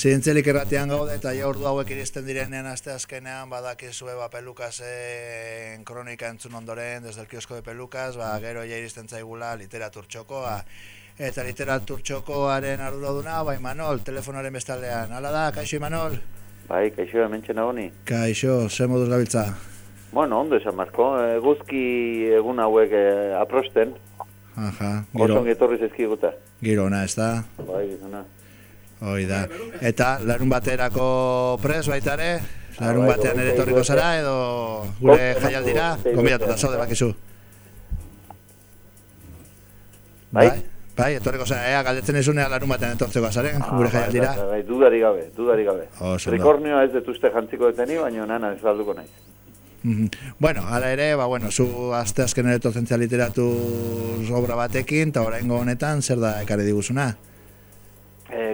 Zientzelik erratian gaude eta ja ordu hauek iristen direnean aste azkenean badakizue ba Pelukasen kronika entzun ondoren desde el kiosko de Pelukas, ba gero ja iristen zaigula literatur txokoa eta literatur txokoaren arduraduna bai Manol telefonaren bestaldean. Hala da, kaixo Manol. Bai, kaixo hementxe nagoni. Kaixo, ze moduz gabiltza? Bueno, ondo esan Marko, guzki egun hauek e, aprosten. Aha, giro. Oso etorri zezkiguta. Giro ona, ez da? Bai, ona. Hoi da. Eta larun baterako pres baita ere? Larun bai, batean bai, ere bai, etorriko bai, zara bai. edo gure Bai, jaialdira? bai, Gombidatu bai, da zaude bakizu. Bai? Bai, etorriko zara, ea, galdetzen izunea larun batean etortzeko azaren, gure bai, jaialdira. Bai, bai, dudari gabe, dudari gabe. Trikornioa ez detuzte jantziko deteni, baina nana ez galduko naiz. Mhm. Bueno, hala ere, ba, bueno, zu aste azken ere etortzen zea literatu obra batekin, eta oraingo honetan, zer da ekarri diguzuna?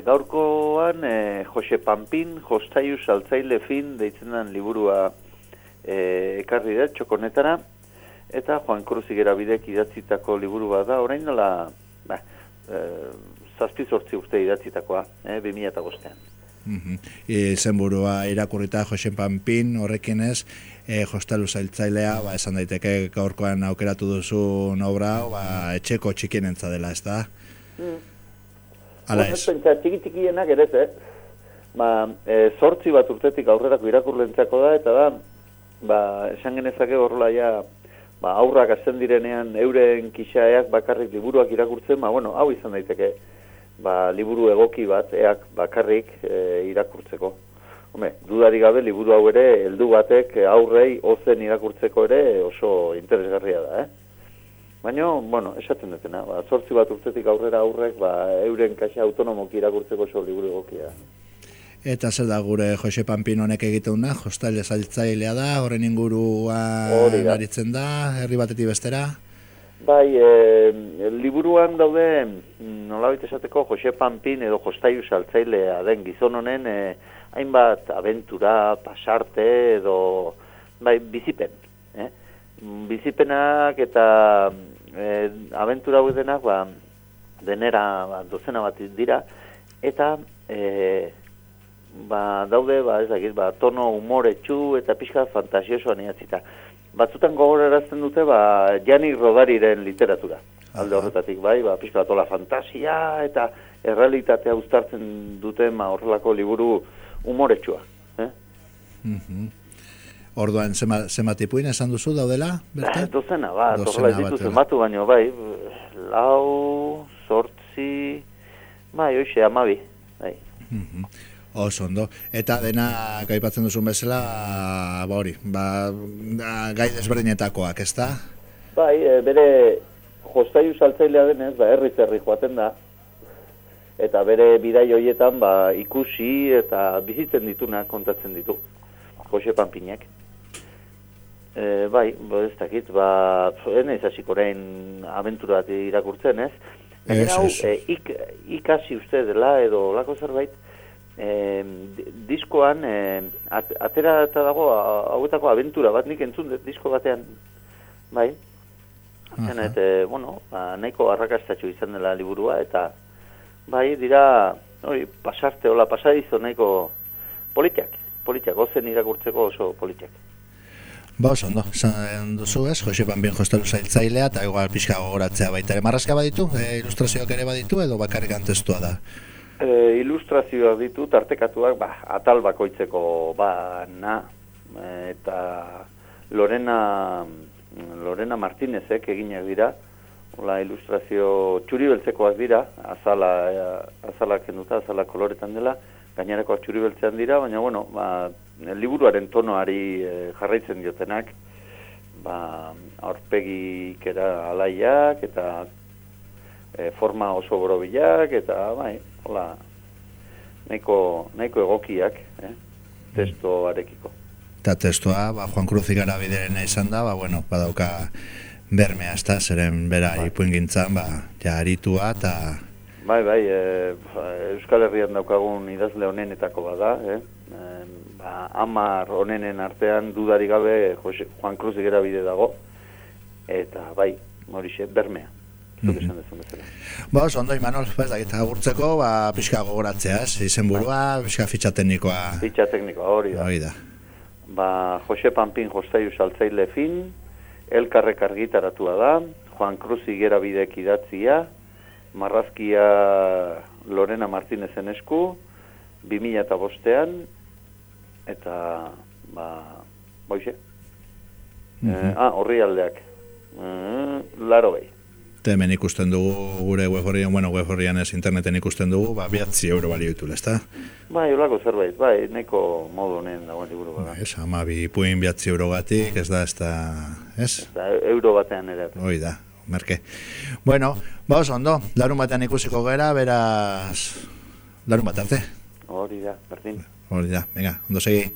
E, gaurkoan, e, Jose Pampin, Jostaiu Saltzaile Fin, deitzen den liburua e, ekarri da, txokonetara, eta Juan Cruz Igera bidek idatzitako liburu bat da, orain nola, ba, e, zazpi zortzi urte idatzitakoa, e, 2005an. Mhm. Izenburua irakurrita Jose Pampin horrekin ez, e, jostalu zailtzailea, ba, esan daiteke gaurkoan aukeratu duzun obra, ba, etxeko txikienentza dela, ez da? Hala ez. Pentsa, txiki txikienak ere ez, eh? Ba, e, sortzi bat urtetik aurrerako irakurlentzako da, eta da, ba, esan genezake horrela ja, ba, aurrak azten direnean euren kixaeak bakarrik liburuak irakurtzen, ba, bueno, hau izan daiteke, ba, liburu egoki bat, eak bakarrik e, irakurtzeko. Home, dudari gabe liburu hau ere, heldu batek aurrei ozen irakurtzeko ere oso interesgarria da, eh? Baina, bueno, esaten dutena, ba, zortzi bat urtetik aurrera aurrek, ba, euren kaxa autonomoki irakurtzeko liburu egokia. Eta zer da gure Jose Pampin honek egiten da, jostaile zailtzailea da, horren inguruan aritzen da, herri batetik bestera. Bai, e, liburuan daude, mm, nolabait esateko, Jose Pampin edo Jostaiu saltzailea den gizon honen, e, hainbat abentura, pasarte edo, bai, bizipen. Eh? Bizipenak eta e, abentura hauek denak, ba, denera ba, dozena bat dira, eta e, ba, daude, ba, ez dakit, ba, tono umoretsu eta pixka fantasiosoan idatzita. Batzutan gogorarazten dute, ba, Jani Rodariren literatura. Alde horretatik, bai, ba, pixka bat hola fantasia eta errealitatea uztartzen duten ma, horrelako liburu umoretsua. Eh? Mhm. Orduan, zema, zema tipuin esan duzu daudela, bertan? Dozena, ba, Dozena horrela ez bat, ditu ere. zenbatu baino, bai, lau, sortzi, bai, hoxe, amabi, bai. Mhm. Oso ondo. Eta dena gaipatzen duzun bezala, ba hori, ba, gai desberdinetakoak, ez da? Bai, e, bere jostaiu saltzailea denez, ba, herri zerri joaten da, eta bere bidai hoietan ba, ikusi eta bizitzen dituna kontatzen ditu, Jose Pampinek. E, bai, ba, ez dakit, ba, ene ez hasiko orain abentura bat irakurtzen, ez? Ez, hau, ez. e, ik, ikasi uste dela edo lako zerbait, e, di- diskoan, e, at, atera eta dago hauetako abentura bat nik entzun dut disko batean, bai, Aha. Zen, eta, bueno, ba, nahiko arrakastatxo izan dela liburua, eta bai, dira, hori, pasarte, hola, pasadizo nahiko politiak, politiak, ozen irakurtzeko oso politiak. Ba, oso ondo, esan duzu ez, Jose Pampin jostalu zailtzailea, eta igual pixka gogoratzea baita ere. Marrazka baditu, e, ilustrazioak ere baditu, edo bakarrik antestua da? E, ilustrazioak ditu, tartekatuak, ba, atal bakoitzeko, ba, na, eta Lorena, Lorena Martinezek eginak dira, Ola, ilustrazio txuri beltzekoak dira, azala, eh, azala kenduta, azala koloretan dela, gainerakoak txuri beltzean dira, baina, bueno, ba, liburuaren tonoari eh, jarraitzen diotenak, ba, aurpegik era alaiak, eta e, forma oso borobilak, eta, bai, hola, nahiko, nahiko egokiak, eh, testoarekiko. Eta testua, ba, Juan Cruz igara biderena izan da, ba, bueno, badauka bermea, ez da, zeren bera Bai. ipuingintzan, ba, ja, aritua, eta... Bai, bai, e, Euskal Herrian daukagun idazle honenetako bada, eh? E, ba, amar honenen artean dudari gabe Jose, Juan Cruz igera bide dago, eta bai, horixe, bermea. zuk esan dezun bezala. Ba, oso, ondo, Imanol, ba, ez dakit, agurtzeko, ba, pixka gogoratzea, ez, izen burua, pixka fitxa teknikoa, Fitxa teknikoa hori da. hori da. Ba, Jose Pampin jostaiu saltzaile fin, elkarrek argitaratua da, Juan Cruz Igera bidek idatzia, marrazkia Lorena Martinezen esku, 2000 eta bostean, eta, ba, boixe. eh, ah, horri aldeak. Eh, laro behi. Eta hemen ikusten dugu gure web horrian, bueno, web horrian ez interneten ikusten dugu, ba, biatzi euro balio ditu, ezta? Bai, olako zerbait, bai, neko modu honen dagoen liburu Ba, bada. ez, ama bi puin biatzi euro gatik, ez da, ez da, ez? Eta euro batean ere. Hoi da, merke. Bueno, ba, oso ondo, larun batean ikusiko gera, beraz, larun bat arte, Hori da, berdin. hori da, venga, ondo segi.